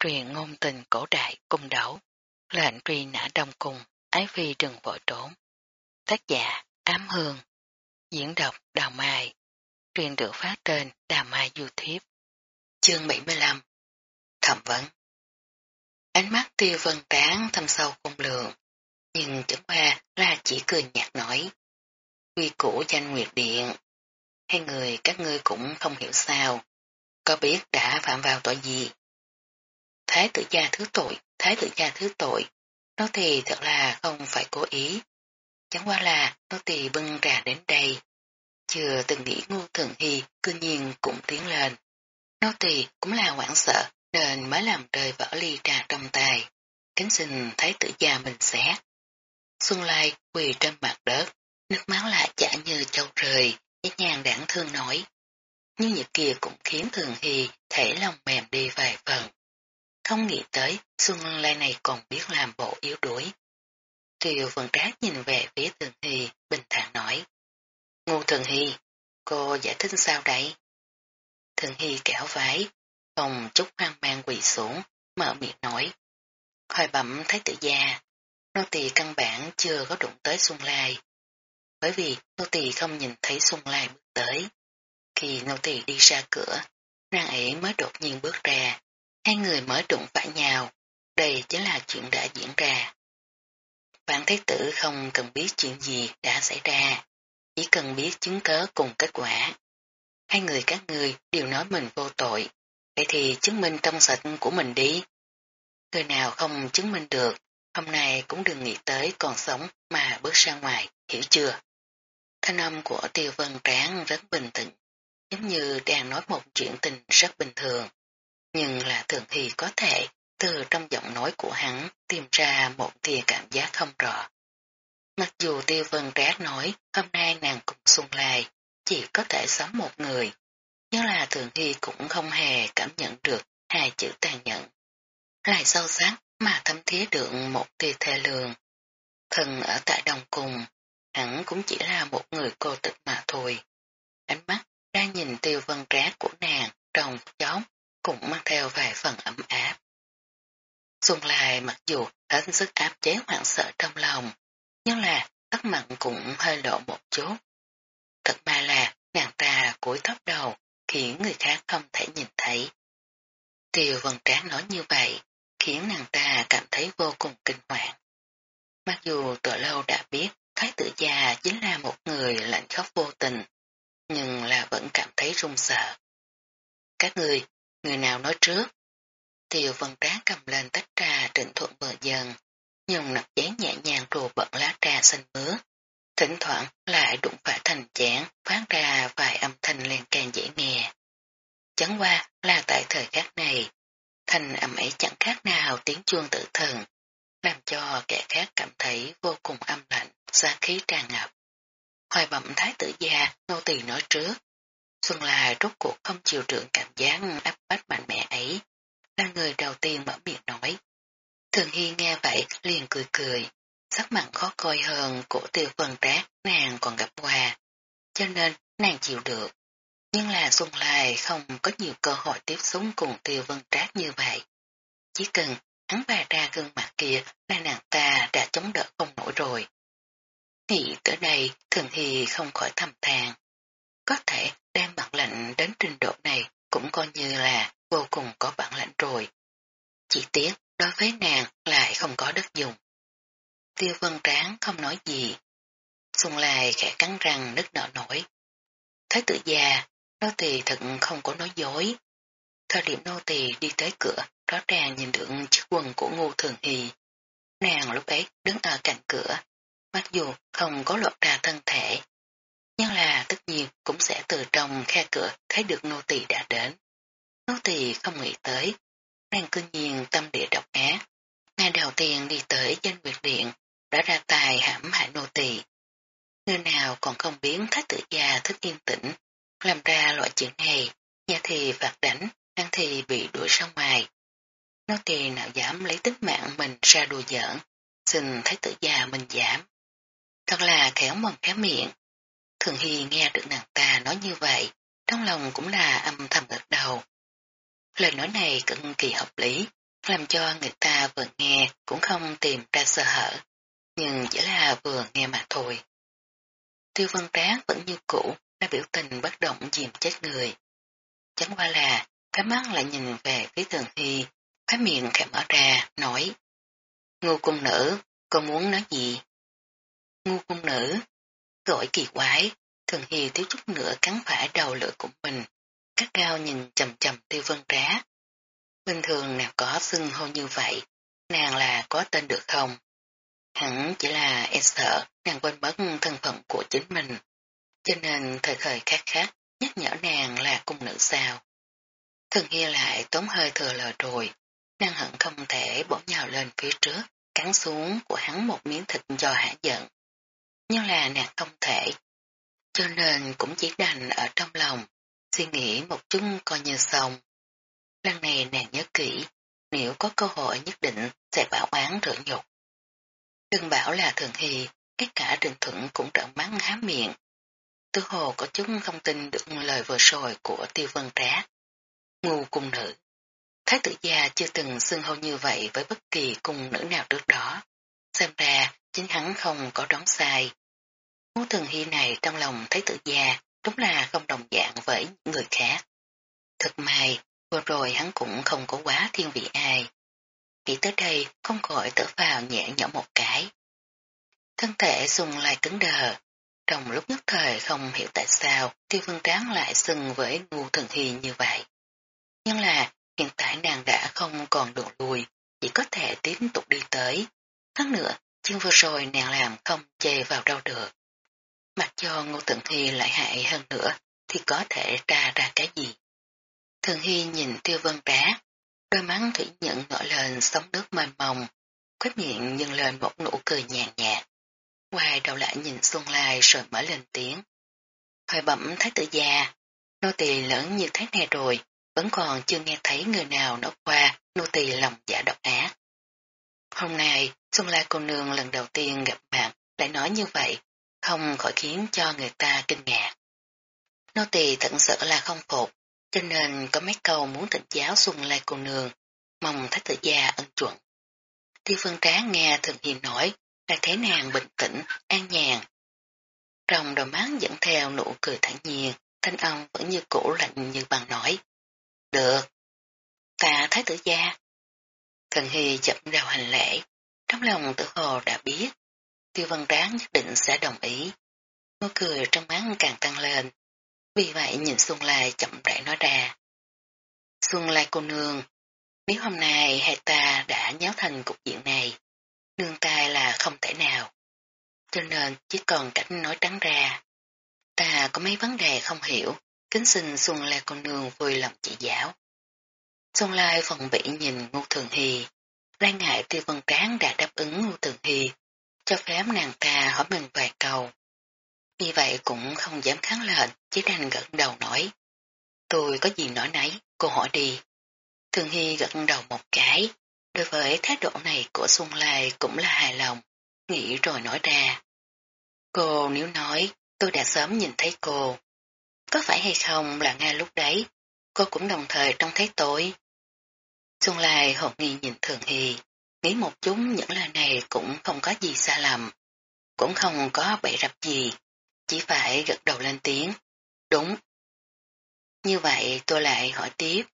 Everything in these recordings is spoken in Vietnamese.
truyền ngôn tình cổ đại cung đấu, lệnh truy nã đông cung, ái phi đừng vội trốn. Tác giả Ám Hương, diễn đọc Đào Mai, truyền được phát trên Đào Mai YouTube. Chương 75 Thẩm vấn Ánh mắt tiêu vân tán thâm sâu cung lượng, nhưng chẳng qua là chỉ cười nhạt nói. Quy củ danh nguyệt điện, hai người các ngươi cũng không hiểu sao, có biết đã phạm vào tội gì. Thái tử gia thứ tội, thái tử gia thứ tội, nó thì thật là không phải cố ý. Chẳng qua là nó thì bưng trà đến đây. Chưa từng nghĩ ngô thường hy cư nhiên cũng tiến lên. Nó thì cũng là hoảng sợ nên mới làm rơi vỡ ly trà trong tay. Kính xin thái tử gia mình xé. Xuân Lai quỳ trên mặt đất, nước máu lại chả như châu rời, nhẹ nhàng đáng thương nói. Nhưng những kia cũng khiến Thường Hy thể lòng mềm đi vài phần. Không nghĩ tới Xuân Lai này còn biết làm bộ yếu đuối. Triều Vân Trác nhìn về phía Thường Hy bình thản nói. ngu Thường Hy, cô giải thích sao đấy? Thường Hy kéo vái, phòng chút hoang mang quỳ xuống, mở miệng nói. Khoi bẩm thái tử gia, nô tỳ căn bản chưa có đụng tới Xuân Lai. Bởi vì nô tỳ không nhìn thấy Xuân Lai bước tới. Khi nô tỳ đi ra cửa, nàng ấy mới đột nhiên bước ra, hai người mới đụng phải nhau, đây chính là chuyện đã diễn ra. Bản thế tử không cần biết chuyện gì đã xảy ra, chỉ cần biết chứng cớ cùng kết quả. Hai người các người đều nói mình vô tội, vậy thì chứng minh trong sạch của mình đi. Người nào không chứng minh được, hôm nay cũng đừng nghĩ tới còn sống mà bước ra ngoài, hiểu chưa? Thanh âm của tiêu vân tráng rất bình tĩnh, giống như đang nói một chuyện tình rất bình thường. Nhưng là thường thì có thể từ trong giọng nói của hắn tìm ra một tia cảm giác không rõ. Mặc dù tiêu vân trác nói hôm nay nàng cùng xuân lai chỉ có thể sống một người, nhưng là thường hy cũng không hề cảm nhận được hai chữ tàn nhẫn. Lại sâu sắc mà thâm thiế được một tia thê lương. Thần ở tại đồng cùng, hắn cũng chỉ là một người cô tịch mà thôi. Ánh mắt đang nhìn tiêu vân trác của nàng trong chóng cũng mang theo vài phần ấm áp. Xuân Lai mặc dù hết sức áp chế hoảng sợ trong lòng, nhưng là tóc mặn cũng hơi lộ một chút. Thật may là nàng ta cúi thấp đầu khiến người khác không thể nhìn thấy. Tiêu vân tráng nói như vậy khiến nàng ta cảm thấy vô cùng kinh hoàng. Mặc dù từ lâu đã biết Thái tử già chính là một người lạnh khóc vô tình, nhưng là vẫn cảm thấy run sợ. Các người, người nào nói trước? Tiêu vân tráng cầm lên tách trà trịnh thuận bờ dần, nhung nắp chén nhẹ nhàng rùa bận lá trà xanh mướt. Thỉnh thoảng lại đụng phải thành chén, phát ra vài âm thanh lên càng dễ nghe. Chẳng qua là tại thời khắc này, thanh âm ấy chẳng khác nào tiếng chuông tự thần, làm cho kẻ khác cảm thấy vô cùng âm lạnh, xa khí tràn ngập. Hoài bẩm thái tử gia, nô tỳ nói trước. Xuân là rốt cuộc không chịu trưởng cảm giác áp bách mạnh mẽ ấy, là người đầu tiên mở miệng nói. Thường Hy nghe vậy liền cười cười, sắc mặt khó coi hơn của tiêu phần trác nàng còn gặp qua, cho nên nàng chịu được. Nhưng là Xuân Lai không có nhiều cơ hội tiếp xúc cùng tiêu vân trác như vậy. Chỉ cần hắn bà ra gương mặt kia là nàng ta đã chống đỡ không nổi rồi. Nghĩ tới đây thường thì không khỏi thầm thàng. Có thể đem bản lệnh đến trình độ này cũng coi như là vô cùng có bản lãnh rồi. Chỉ tiếc đối với nàng lại không có đất dùng. Tiêu vân tráng không nói gì. Xuân lại khẽ cắn răng nứt nở nổi. Thái tử già, nô tỳ thật không có nói dối. Thời điểm nô tỳ đi tới cửa, rõ ràng nhìn được chiếc quần của ngô thường hì. Nàng lúc ấy đứng ở cạnh cửa, mặc dù không có lộ ra thân thể, nhưng là nhiên cũng sẽ từ trong khe cửa thấy được nô tỳ đã đến. Nô tỳ không nghĩ tới, nàng cư nhiên tâm địa độc ác. Ngày đầu tiên đi tới danh nguyệt điện, đã ra tài hãm hại nô tỳ. Người nào còn không biến thái tử già thức yên tĩnh, làm ra loại chuyện này, nhà thì phạt đánh, ăn thì bị đuổi ra ngoài. Nô tỳ nào dám lấy tính mạng mình ra đùa giỡn, xin thái tử già mình giảm. Thật là khéo mồm khéo miệng. Thường Hy nghe được nàng ta nói như vậy, trong lòng cũng là âm thầm gật đầu. Lời nói này cực kỳ hợp lý, làm cho người ta vừa nghe cũng không tìm ra sơ hở, nhưng chỉ là vừa nghe mà thôi. Tiêu vân tráng vẫn như cũ, đã biểu tình bất động dìm chết người. Chẳng qua là, cái mắt lại nhìn về phía thường hy, cái miệng khẽ mở ra, nói. Ngu cung nữ, con muốn nói gì? Ngu cung nữ, gọi kỳ quái, thường hy thiếu chút nữa cắn phải đầu lưỡi của mình, cắt cao nhìn chầm chầm tiêu vân trá. Bình thường nào có xưng hô như vậy, nàng là có tên được không? Hẳn chỉ là e sợ nàng quên mất thân phận của chính mình, cho nên thời thời khác khác nhắc nhở nàng là cung nữ sao. Thường Hi lại tốn hơi thừa lời rồi, nàng hận không thể bổ nhào lên phía trước, cắn xuống của hắn một miếng thịt cho hả giận. Nhưng là nàng không thể, cho nên cũng chỉ đành ở trong lòng, suy nghĩ một chút coi như xong. Lần này nàng nhớ kỹ, nếu có cơ hội nhất định sẽ bảo án rửa nhục. Đừng bảo là thường hì, tất cả Trình Thuận cũng trợn mắt há miệng. Tư hồ có chúng không tin được lời vừa rồi của tiêu vân trá. Ngu cung nữ. Thái tử gia chưa từng xưng hô như vậy với bất kỳ cung nữ nào trước đó. Xem ra, chính hắn không có đoán sai. Ngũ thường hy này trong lòng thấy tự già, đúng là không đồng dạng với người khác. Thật may, vừa rồi hắn cũng không có quá thiên vị ai. Nghĩ tới đây không khỏi tở vào nhẹ nhõm một cái. Thân thể dùng lại cứng đờ. Trong lúc nhất thời không hiểu tại sao tiêu phương tráng lại sừng với ngu thần hy như vậy. Nhưng là hiện tại nàng đã không còn đường lùi, chỉ có thể tiếp tục đi tới. Tháng nữa, chương vừa rồi nàng làm không chê vào đâu được. Mặc cho ngô tượng hy lại hại hơn nữa, thì có thể tra ra cái gì. Thường hy nhìn tiêu vân trá, đôi mắt thủy nhận ngỡ lên sóng nước mênh mông, khóe miệng nhưng lên một nụ cười nhàn nhạt. Hoài đầu lại nhìn Xuân Lai rồi mở lên tiếng. Hồi bẩm thái tử già, nô tỳ lớn như thế này rồi, vẫn còn chưa nghe thấy người nào nói qua nô tỳ lòng dạ độc ác. Hôm nay, Xuân Lai cô nương lần đầu tiên gặp mặt lại nói như vậy, không khỏi khiến cho người ta kinh ngạc. Nô tỳ thật sự là không phục, cho nên có mấy câu muốn thịnh giáo xung Lai cô nương, mong thái tử gia ân chuẩn. Tiêu phương trá nghe thường hiền nói, là thế nàng bình tĩnh, an nhàn. Trong đôi mắt dẫn theo nụ cười thản nhiên, thanh âm vẫn như cũ lạnh như bằng nói. Được. Tạ thái tử gia. Thần Hy chậm rào hành lễ, trong lòng tự hồ đã biết, tiêu văn ráng nhất định sẽ đồng ý. Nụ cười trong mắt càng tăng lên, vì vậy nhìn Xuân Lai chậm rãi nói ra. Xuân Lai cô nương, nếu hôm nay hai ta đã nháo thành cục diện này, nương tay là không thể nào. Cho nên chỉ còn cách nói trắng ra. Ta có mấy vấn đề không hiểu, kính xin Xuân Lai cô nương vui lòng chỉ giáo. Xuân Lai phòng bị nhìn Ngô Thường Hy, lai ngại tiêu vân tráng đã đáp ứng Ngô Thường Hy, cho phép nàng ta hỏi mình vài câu. Vì vậy cũng không dám kháng lệnh, chỉ đành gật đầu nói. Tôi có gì nói nấy, cô hỏi đi. Thường Hy gật đầu một cái, Đối với thái độ này của Xuân Lai cũng là hài lòng, nghĩ rồi nói ra. Cô nếu nói, tôi đã sớm nhìn thấy cô. Có phải hay không là ngay lúc đấy, cô cũng đồng thời trông thấy tôi. Xuân Lai hồn nghi nhìn Thường Hy, nghĩ một chút những lời này cũng không có gì xa lầm, cũng không có bậy rập gì, chỉ phải gật đầu lên tiếng. Đúng. Như vậy tôi lại hỏi tiếp,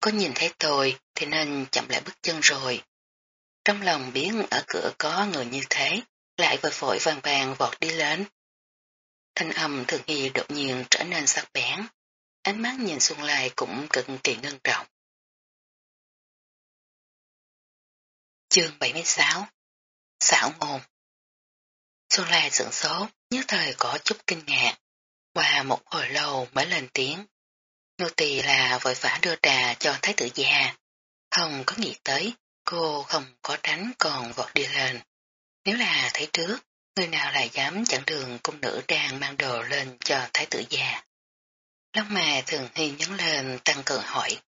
có nhìn thấy tôi thì nên chậm lại bước chân rồi. Trong lòng biến ở cửa có người như thế, lại vội vội vàng vàng vọt đi lên. Thanh âm thường hy đột nhiên trở nên sắc bén, ánh mắt nhìn xuống lại cũng cực kỳ ngân trọng. Chương 76 Xảo ngôn Xuân Lai sửng sốt, nhất thời có chút kinh ngạc, qua một hồi lâu mới lên tiếng. Nô tỳ là vội vã đưa trà cho thái tử già. Không có nghĩ tới, cô không có tránh còn vọt đi lên. Nếu là thấy trước, người nào lại dám chặn đường cung nữ đang mang đồ lên cho thái tử già. Lông mà thường hy nhấn lên tăng cường hỏi.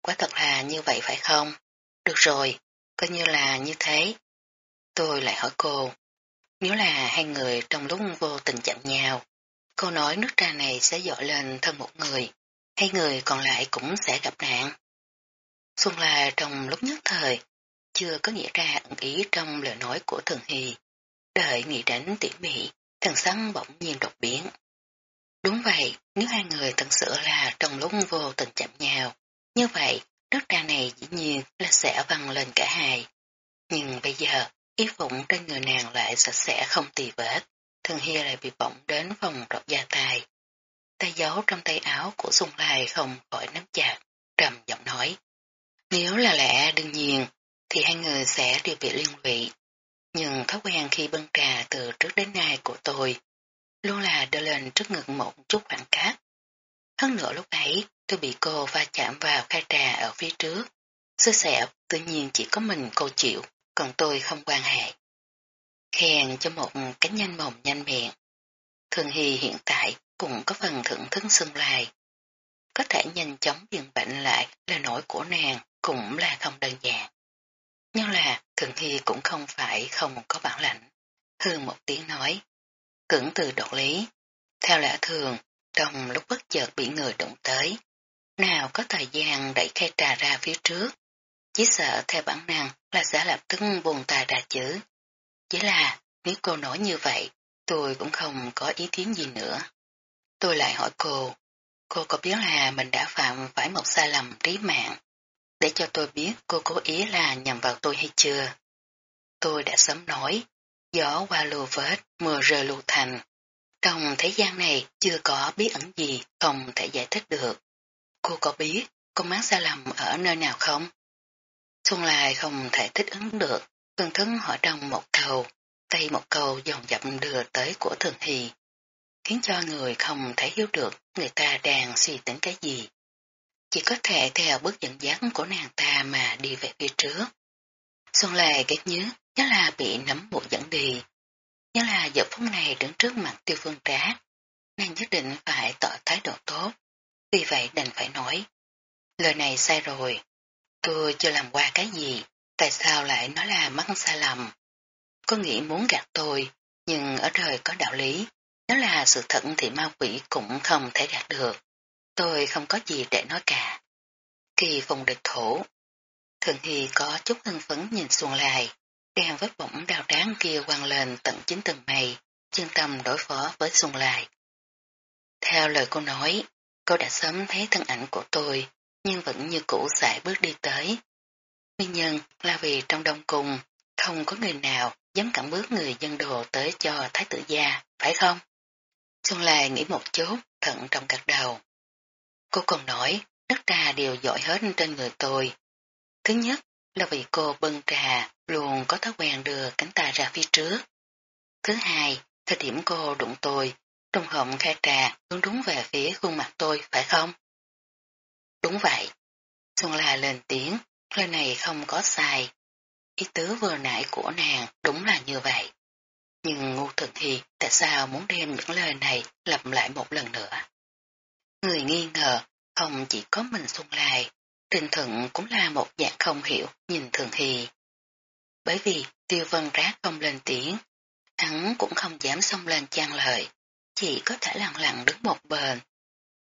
Quá thật là như vậy phải không? Được rồi, coi như là như thế. Tôi lại hỏi cô, nếu là hai người trong lúc vô tình chạm nhau, cô nói nước trà này sẽ dội lên thân một người, hai người còn lại cũng sẽ gặp nạn. Xuân là trong lúc nhất thời, chưa có nghĩa ra ẩn ý trong lời nói của Thường Hy. Đợi nghĩ đến tỉ mỉ, thần sắn bỗng nhiên đột biến. Đúng vậy, nếu hai người thật sự là trong lúc vô tình chạm nhau, như vậy đất đa này dĩ nhiên là sẽ văng lên cả hai. Nhưng bây giờ, y phụng trên người nàng lại sạch sẽ không tì vết, thường hi lại bị bỏng đến vòng rọt da tài, Tay giấu trong tay áo của Xuân Lai không khỏi nắm chặt, trầm giọng nói. Nếu là lẽ đương nhiên, thì hai người sẽ đều bị liên lụy. Nhưng thói quen khi bưng trà từ trước đến nay của tôi, luôn là đưa lên trước ngực một chút khoảng cách. Hơn nữa lúc ấy, tôi bị cô va chạm vào khai trà ở phía trước. Xưa xẻo, tự nhiên chỉ có mình cô chịu, còn tôi không quan hệ. Khen cho một cánh nhanh mồm nhanh miệng. Thường Hy hiện tại cũng có phần thưởng thức xương lai. Có thể nhanh chóng dừng bệnh lại là nỗi của nàng cũng là không đơn giản. Nhưng là Thường Hy cũng không phải không có bản lãnh. Hư một tiếng nói. Cưỡng từ đột lý. Theo lẽ thường, trong lúc bất chợt bị người đụng tới, nào có thời gian đẩy khay trà ra phía trước. Chỉ sợ theo bản năng là sẽ lập tức buồn tài ra chữ. Chỉ là nếu cô nói như vậy, tôi cũng không có ý kiến gì nữa. Tôi lại hỏi cô, cô có biết là mình đã phạm phải một sai lầm trí mạng, để cho tôi biết cô cố ý là nhằm vào tôi hay chưa? Tôi đã sớm nói, gió qua lùa vết, mưa rơi lù thành. Trong thế gian này chưa có bí ẩn gì không thể giải thích được. Cô có biết con mắc sai lầm ở nơi nào không? Xuân Lai không thể thích ứng được, phương thức hỏi trong một câu, tay một câu dòng dập đưa tới của Thường Hy, khiến cho người không thể hiểu được người ta đang suy tính cái gì. Chỉ có thể theo bước dẫn dắt của nàng ta mà đi về phía trước. Xuân Lai ghét nhớ, chắc là bị nắm buộc dẫn đi. Nhưng là giờ phút này đứng trước mặt tiêu phương trá, nàng nhất định phải tỏ thái độ tốt, vì vậy đành phải nói. Lời này sai rồi. Tôi chưa làm qua cái gì, tại sao lại nói là mắc sai lầm? Có nghĩ muốn gạt tôi, nhưng ở đời có đạo lý. Nếu là sự thật thì ma quỷ cũng không thể gạt được. Tôi không có gì để nói cả. Kỳ vùng địch thủ. Thường Hy có chút hưng phấn nhìn xuồng lại, càng vết bụng đào đáng kia quăng lên tận chính tầng mày, chân tâm đối phó với xuân lại. Theo lời cô nói, Cô đã sớm thấy thân ảnh của tôi, nhưng vẫn như cũ sải bước đi tới. Nguyên nhân là vì trong đông cung, không có người nào dám cản bước người dân đồ tới cho thái tử gia, phải không? Xuân Lai nghĩ một chút, thận trong gật đầu. Cô còn nói, nước trà đều giỏi hết trên người tôi. Thứ nhất là vì cô bưng trà luôn có thói quen đưa cánh tay ra phía trước. Thứ hai, thời điểm cô đụng tôi, trong họng khai trà hướng đúng về phía khuôn mặt tôi, phải không? Đúng vậy. Xuân La lên tiếng, lời này không có sai. Ý tứ vừa nãy của nàng đúng là như vậy. Nhưng ngu Thần thì tại sao muốn đem những lời này lặp lại một lần nữa? Người nghi ngờ không chỉ có mình Xuân Lai, Trình Thận cũng là một dạng không hiểu nhìn Thường Hy. Bởi vì tiêu vân rác không lên tiếng, hắn cũng không dám xông lên trang lời chỉ có thể lặng lặng đứng một bên.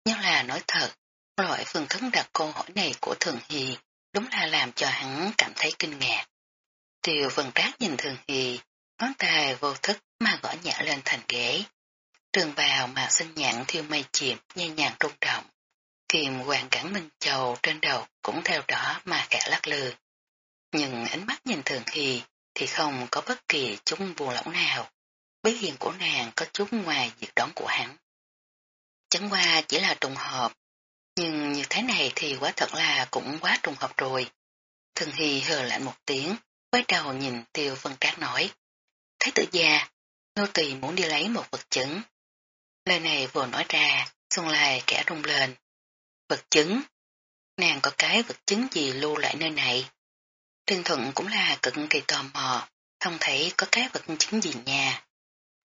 Nhưng là nói thật, loại phương thức đặt câu hỏi này của Thường Hy đúng là làm cho hắn cảm thấy kinh ngạc. Tiêu vân rác nhìn Thường Hy, ngón tay vô thức mà gõ nhẹ lên thành ghế. Trường bào mà xinh nhạn thiêu mây chìm, nhẹ nhàng rung động. Kiềm hoàng cản Minh Châu trên đầu cũng theo đó mà khẽ lắc lư. Nhưng ánh mắt nhìn Thường Hy thì không có bất kỳ chút buồn lỏng nào Bí hiền của nàng có chút ngoài dự đoán của hắn. Chẳng qua chỉ là trùng hợp, nhưng như thế này thì quá thật là cũng quá trùng hợp rồi. Thường Hy hờ lạnh một tiếng, quay đầu nhìn tiêu vân trác nói. Thái tử gia, nô tỳ muốn đi lấy một vật chứng. Lời này vừa nói ra, xuân lại kẻ rung lên. Vật chứng? Nàng có cái vật chứng gì lưu lại nơi này? Trương Thuận cũng là cực kỳ tò mò, không thấy có cái vật chứng gì nha.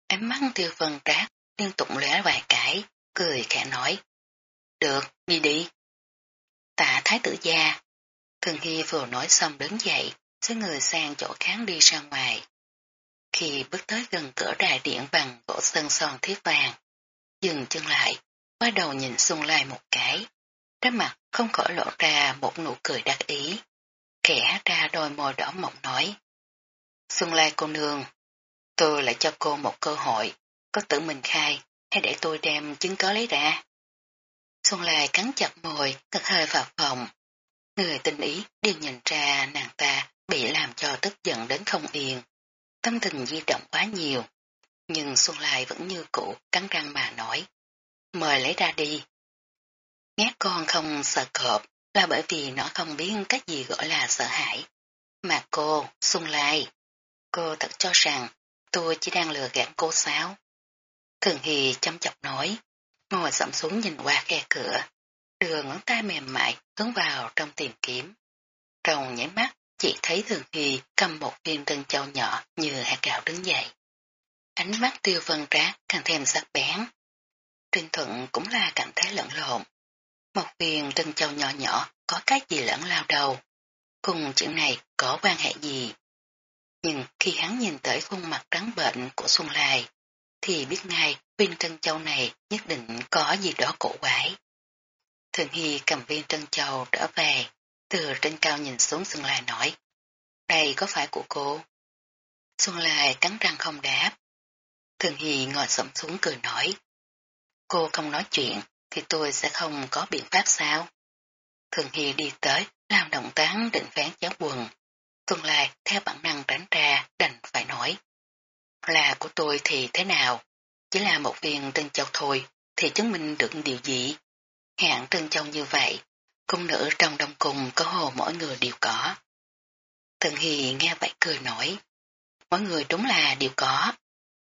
Ánh mắt tiêu vân trác liên tục lóe vài cái, cười khẽ nói. Được, đi đi. Tạ thái tử gia. Thường Hy vừa nói xong đứng dậy, xứ người sang chỗ kháng đi ra ngoài. Khi bước tới gần cửa đài điện bằng gỗ sơn son thiết vàng, dừng chân lại, quay đầu nhìn xung lại một cái. Trái mặt không khỏi lộ ra một nụ cười đắc ý. Kẻ ra đôi môi đỏ mộng nói. Xuân Lai cô nương, tôi lại cho cô một cơ hội, có tự mình khai, hay để tôi đem chứng cớ lấy ra. Xuân Lai cắn chặt môi, thật hơi vào phòng. Người tinh ý đều nhìn ra nàng ta bị làm cho tức giận đến không yên. Tâm tình di động quá nhiều. Nhưng Xuân Lai vẫn như cũ cắn răng mà nói. Mời lấy ra đi. Nghe con không sợ cọp là bởi vì nó không biết cách gì gọi là sợ hãi. Mà cô, xung Lai, cô thật cho rằng tôi chỉ đang lừa gạt cô sao. Thường Hy chăm chọc nói, ngồi sậm xuống nhìn qua khe cửa, đưa ngón tay mềm mại hướng vào trong tìm kiếm. Trong nháy mắt, chỉ thấy Thường Hy cầm một viên trân châu nhỏ như hạt gạo đứng dậy. Ánh mắt tiêu vân rác càng thêm sắc bén. Trinh Thuận cũng là cảm thấy lẫn lộn. Một viên trân châu nhỏ nhỏ có cái gì lẫn lao đầu. Cùng chuyện này có quan hệ gì? Nhưng khi hắn nhìn tới khuôn mặt trắng bệnh của Xuân Lai, thì biết ngay viên trân châu này nhất định có gì đó cổ quái. Thường Hy cầm viên trân châu trở về, từ trên cao nhìn xuống Xuân Lai nói, đây có phải của cô? Xuân Lai cắn răng không đáp. Thường Hy ngồi sẫm xuống cười nói, cô không nói chuyện thì tôi sẽ không có biện pháp sao? Thường Hy đi tới, làm động tác định phán giáo quần. Tương Lai theo bản năng tránh ra, đành phải nói. Là của tôi thì thế nào? Chỉ là một viên trân châu thôi, thì chứng minh được điều gì? Hạng trân châu như vậy, cung nữ trong đông cùng có hồ mỗi người đều có. Thần Hì nghe vậy cười nổi. Mỗi người đúng là đều có,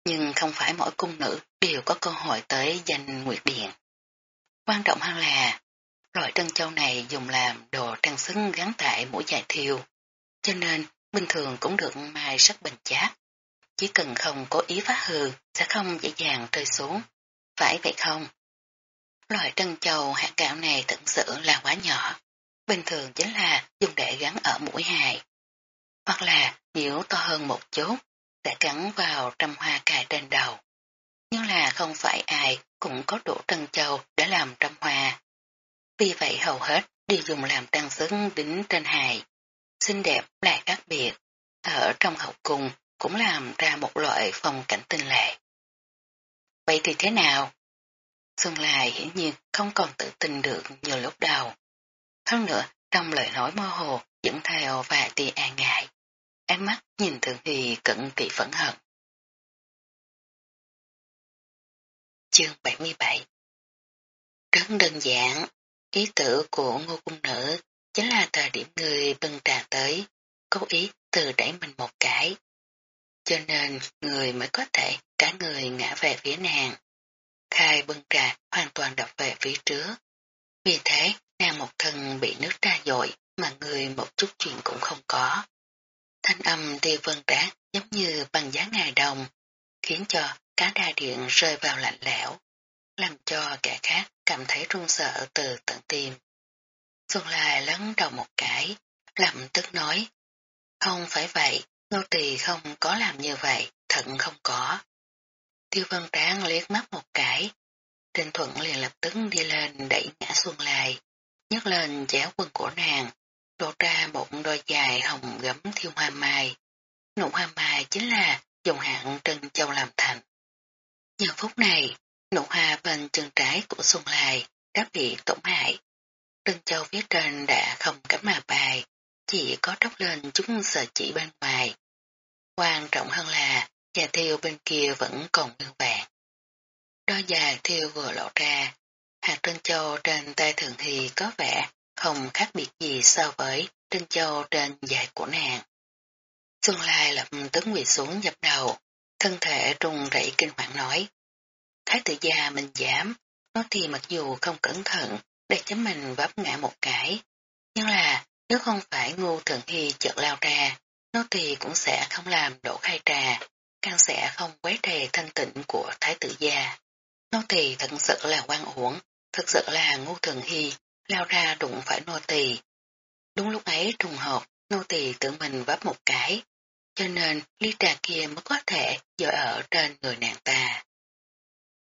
nhưng không phải mỗi cung nữ đều có cơ hội tới danh Nguyệt Điện. Quan trọng hơn là, loại trân châu này dùng làm đồ trang sức gắn tại mũi dài thiêu, cho nên bình thường cũng được mai rất bình chát. Chỉ cần không cố ý phá hư sẽ không dễ dàng rơi xuống. Phải vậy không? Loại trân châu hạt gạo này thật sự là quá nhỏ. Bình thường chính là dùng để gắn ở mũi hài. Hoặc là nếu to hơn một chút, sẽ gắn vào trăm hoa cài trên đầu. Nhưng là không phải ai cũng có đủ trân châu để làm trăm hoa. Vì vậy hầu hết đều dùng làm tăng xứng đính trên hài. Xinh đẹp lại khác biệt. Ở trong hậu cung cũng làm ra một loại phong cảnh tinh lệ. Vậy thì thế nào? Xuân Lai hiển nhiên không còn tự tin được như lúc đầu. Hơn nữa, trong lời nói mơ hồ dẫn theo và tia an ngại. Ánh mắt nhìn Thường thì cận kỳ phẫn hận. Chương 77 Rất đơn giản, ý tử của ngô cung nữ chính là thời điểm người bưng trà tới, cố ý từ đẩy mình một cái. Cho nên người mới có thể cả người ngã về phía nàng. Khai bưng trà hoàn toàn đập về phía trước. Vì thế, nàng một thân bị nước ra dội mà người một chút chuyện cũng không có. Thanh âm tiêu vân trác giống như bằng giá ngài đồng, khiến cho cá đa điện rơi vào lạnh lẽo, làm cho kẻ khác cảm thấy run sợ từ tận tim. Xuân Lai lấn đầu một cái, lầm tức nói, không phải vậy, Ngô tỳ không có làm như vậy, thận không có. Tiêu vân tráng liếc mắt một cái, Trình Thuận liền lập tức đi lên đẩy ngã Xuân Lai, nhấc lên chéo quần của nàng, lộ ra một đôi dài hồng gấm thiêu hoa mai. Nụ hoa mai chính là dùng hạng trân châu làm thành. Giờ phút này, nụ hoa bên chân trái của Xuân Lai đã bị tổn hại. Trân châu phía trên đã không cắm mà bài, chỉ có tróc lên chúng sợi chỉ bên ngoài. Quan trọng hơn là nhà thiêu bên kia vẫn còn nguyên vẹn. Đôi già thiêu vừa lộ ra, hạt trân châu trên tay thường thì có vẻ không khác biệt gì so với trân châu trên dài của nàng. Xuân Lai lập tức quỳ xuống dập đầu, thân thể trung rẩy kinh hoàng nói. Thái tử gia mình dám, nó thì mặc dù không cẩn thận để chấm mình vấp ngã một cái, nhưng là nếu không phải ngu thượng hy chợt lao ra, nó thì cũng sẽ không làm đổ khai trà, càng sẽ không quấy rầy thanh tịnh của thái tử gia. nó thì thật sự là quan uổng, thật sự là ngu thường hy, lao ra đụng phải nô tỳ. Đúng lúc ấy trùng hợp, nô tỳ tự mình vấp một cái, cho nên ly trà kia mới có thể dội ở trên người nàng ta.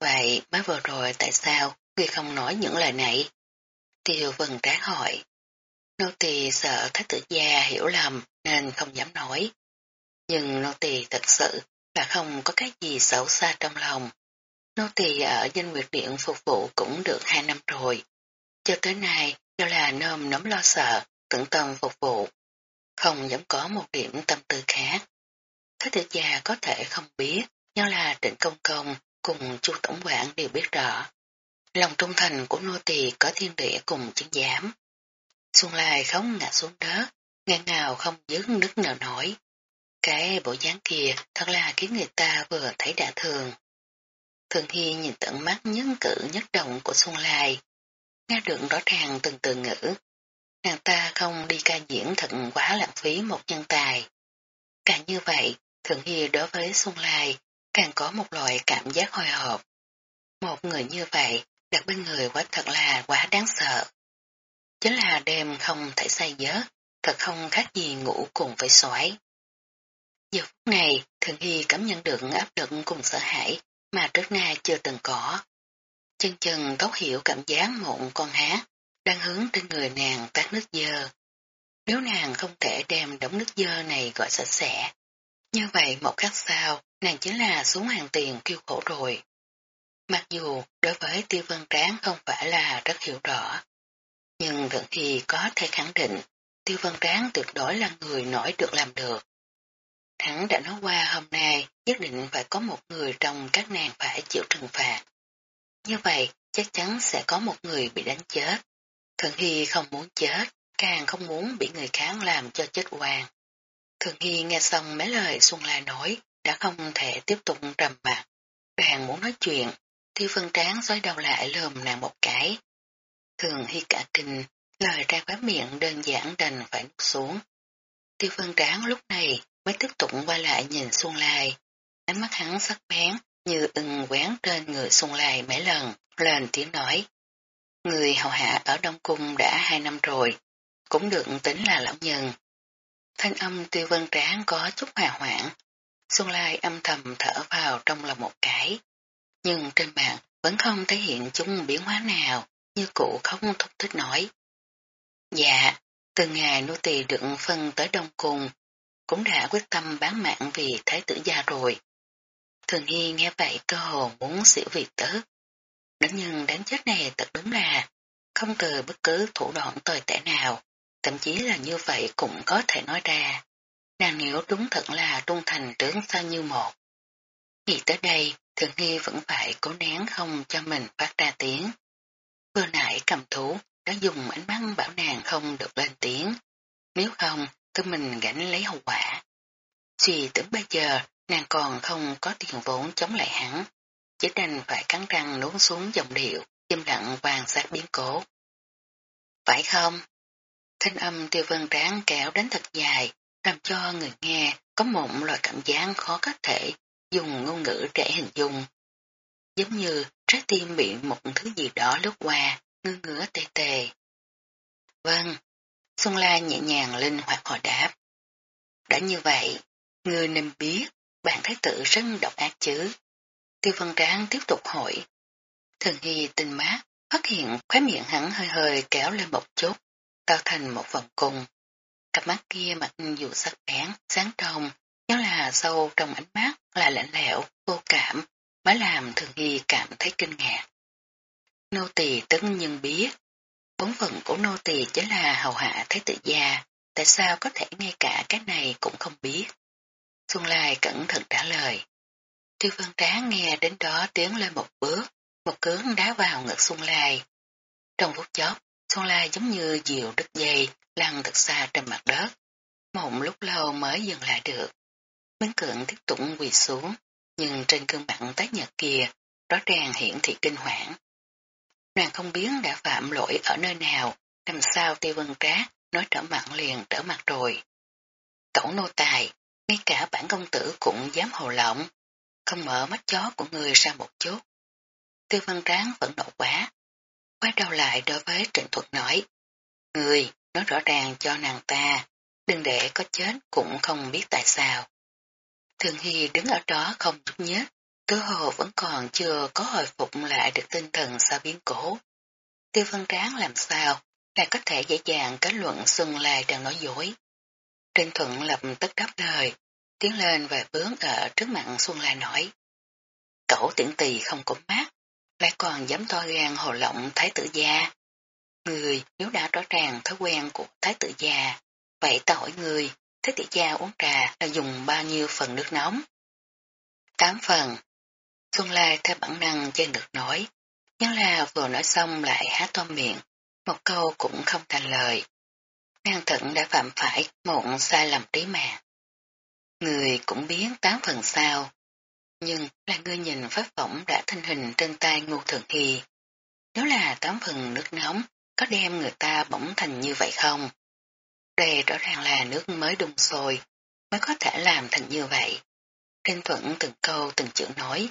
Vậy mới vừa rồi tại sao người không nói những lời này? Tiêu vần tráng hỏi. Nô tỳ sợ thái tử gia hiểu lầm nên không dám nói. Nhưng nô tỳ thật sự là không có cái gì xấu xa trong lòng. Nô tỳ ở danh nguyệt điện phục vụ cũng được hai năm rồi. Cho tới nay do là nôm nấm lo sợ, tận tâm phục vụ. Không dám có một điểm tâm tư khác. Thái tử gia có thể không biết, nhau là trịnh công công cùng chu tổng quản đều biết rõ. Lòng trung thành của nô tỳ có thiên địa cùng chứng giám. Xuân Lai không ngã xuống đất, ngang ngào không dứt nước nào nổi. Cái bộ dáng kia thật là khiến người ta vừa thấy đã thường. Thường Hy nhìn tận mắt nhấn cử nhất động của Xuân Lai. Nghe được rõ ràng từng từ ngữ. Nàng ta không đi ca diễn thật quá lãng phí một nhân tài. Càng như vậy, Thường Hy đối với Xuân Lai càng có một loại cảm giác hồi hộp. Một người như vậy đặt bên người quá thật là quá đáng sợ. Chính là đêm không thể say giấc, thật không khác gì ngủ cùng với xoáy. Giờ phút này, Thường Hy cảm nhận được áp lực cùng sợ hãi mà trước nay chưa từng có. Chân chân thấu hiểu cảm giác mụn con hát đang hướng trên người nàng tát nước dơ. Nếu nàng không thể đem đống nước dơ này gọi sạch sẽ, như vậy một khắc sau, nàng chính là xuống hàng tiền kêu khổ rồi. Mặc dù đối với tiêu vân tráng không phải là rất hiểu rõ, nhưng thượng thì có thể khẳng định tiêu vân tráng tuyệt đối là người nổi được làm được. Hắn đã nói qua hôm nay nhất định phải có một người trong các nàng phải chịu trừng phạt. Như vậy chắc chắn sẽ có một người bị đánh chết. Thường Hy không muốn chết, càng không muốn bị người khác làm cho chết oan. Thường Hy nghe xong mấy lời Xuân la nói, đã không thể tiếp tục trầm mặt. Đang muốn nói chuyện, tiêu phân tráng xoay đầu lại lườm nàng một cái. Thường Hy cả kinh, lời ra khóa miệng đơn giản đành phải nuốt xuống. Tiêu phân tráng lúc này mới tiếp tục qua lại nhìn Xuân Lai. Ánh mắt hắn sắc bén như ưng quán trên người Xuân Lai mấy lần, lên tiếng nói. Người hầu hạ ở Đông Cung đã hai năm rồi, cũng được tính là lão nhân. Thanh âm tiêu vân tráng có chút hòa hoãn, Xuân Lai âm thầm thở vào trong lòng một cái, nhưng trên mạng vẫn không thể hiện chúng biến hóa nào, như cụ không thúc thích nói. Dạ, từ ngày nô tỳ được phân tới Đông Cung, cũng đã quyết tâm bán mạng vì thái tử gia rồi. Thường Hy nghe vậy cơ hồ muốn xỉu vì tớ. Đến nhưng đáng chết này thật đúng là không từ bất cứ thủ đoạn tồi tệ nào, thậm chí là như vậy cũng có thể nói ra. Nàng hiểu đúng thật là trung thành tướng sao như một. Nghĩ tới đây, Thường nghi vẫn phải cố nén không cho mình phát ra tiếng. Vừa nãy cầm thú đã dùng ánh mắt bảo nàng không được lên tiếng. Nếu không, tự mình gánh lấy hậu quả. Suy tưởng bây giờ, nàng còn không có tiền vốn chống lại hắn. Chỉ đành phải cắn răng nuốt xuống dòng điệu, im lặng quan sát biến cố. Phải không? Thanh âm tiêu vân ráng kéo đến thật dài, làm cho người nghe có một loại cảm giác khó có thể dùng ngôn ngữ để hình dung. Giống như trái tim bị một thứ gì đó lướt qua, ngư ngứa tê tê. Vâng, Xuân La nhẹ nhàng linh hoạt hồi đáp. Đã như vậy, người nên biết, bạn thái tử rất độc ác chứ. Tiêu văn tráng tiếp tục hỏi. Thường Hy tinh mát, phát hiện khóe miệng hắn hơi hơi kéo lên một chút, tạo thành một vòng cung. Cặp mắt kia mặc dù sắc bén, sáng trong, nhớ là sâu trong ánh mắt là lạnh lẽo, vô cảm, mới làm Thường Hy cảm thấy kinh ngạc. Nô tỳ tất nhưng biết, bốn phận của nô tỳ chính là hầu hạ thái tử gia, tại sao có thể ngay cả cái này cũng không biết. Xuân Lai cẩn thận trả lời. Tiêu vân trá nghe đến đó tiến lên một bước, một cướng đá vào ngực Xuân Lai. Trong phút chốc, Xuân la giống như diều đứt dây, lăn thật xa trên mặt đất. Một lúc lâu mới dừng lại được. Miếng cưỡng tiếp tục quỳ xuống, nhưng trên gương mặt tái nhật kia, rõ ràng hiển thị kinh hoảng. Nàng không biết đã phạm lỗi ở nơi nào, làm sao tiêu vân Trác nói trở mặt liền trở mặt rồi. Cậu nô tài, ngay cả bản công tử cũng dám hồ lộng, không mở mắt chó của người ra một chút. Tiêu văn tráng vẫn nộ quá, quay đầu lại đối với trịnh thuật nói, Người, nói rõ ràng cho nàng ta, đừng để có chết cũng không biết tại sao. Thường Hy đứng ở đó không chút nhớ, cơ hồ vẫn còn chưa có hồi phục lại được tinh thần sau biến cố. Tiêu Văn Tráng làm sao lại có thể dễ dàng kết luận Xuân Lai đang nói dối. Trên thuận lập tức đáp lời, tiến lên và bướng ở trước mặt Xuân Lai nói. Cậu tiện tỳ không có mát, lại còn dám to gan hồ lộng thái tử gia. Người nếu đã rõ ràng thói quen của thái tử gia, vậy ta hỏi người, thái tử gia uống trà là dùng bao nhiêu phần nước nóng? Tám phần. Xuân Lai theo bản năng trên được nói, nhưng là vừa nói xong lại há to miệng, một câu cũng không thành lời. Nàng thận đã phạm phải một sai lầm trí mạng. Người cũng biến tám phần sao, nhưng là người nhìn pháp phỏng đã thanh hình trên tay ngô thường hy. Nếu là tám phần nước nóng, có đem người ta bỗng thành như vậy không? Đây rõ ràng là nước mới đun sôi, mới có thể làm thành như vậy. Trên thuận từng câu từng chữ nói.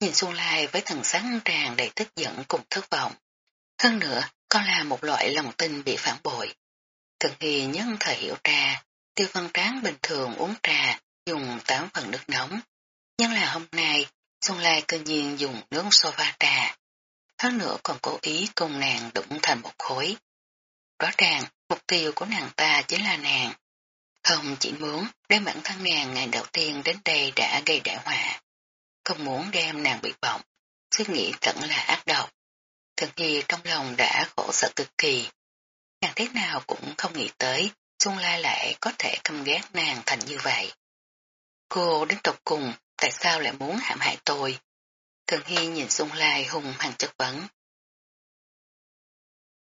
Nhìn Xuân Lai với thần sắc tràn đầy tức giận cùng thất vọng. Hơn nữa, còn là một loại lòng tin bị phản bội. Thường Hy nhân thời hiểu ra, tiêu văn tráng bình thường uống trà, dùng tám phần nước nóng. Nhưng là hôm nay, Xuân Lai cơ nhiên dùng nước sofa trà. Hơn nữa còn cố ý cùng nàng đụng thành một khối. Rõ ràng, mục tiêu của nàng ta chính là nàng. Không chỉ muốn đem bản thân nàng ngày đầu tiên đến đây đã gây đại họa. Không muốn đem nàng bị bỏng, suy nghĩ thật là ác độc. Thường Nhi trong lòng đã khổ sở cực kỳ. Nàng thế nào cũng không nghĩ tới Xuân Lai lại có thể căm ghét nàng thành như vậy. Cô đến tộc cùng tại sao lại muốn hãm hại tôi? Thường Hy nhìn Xuân Lai hùng hằng chất vấn.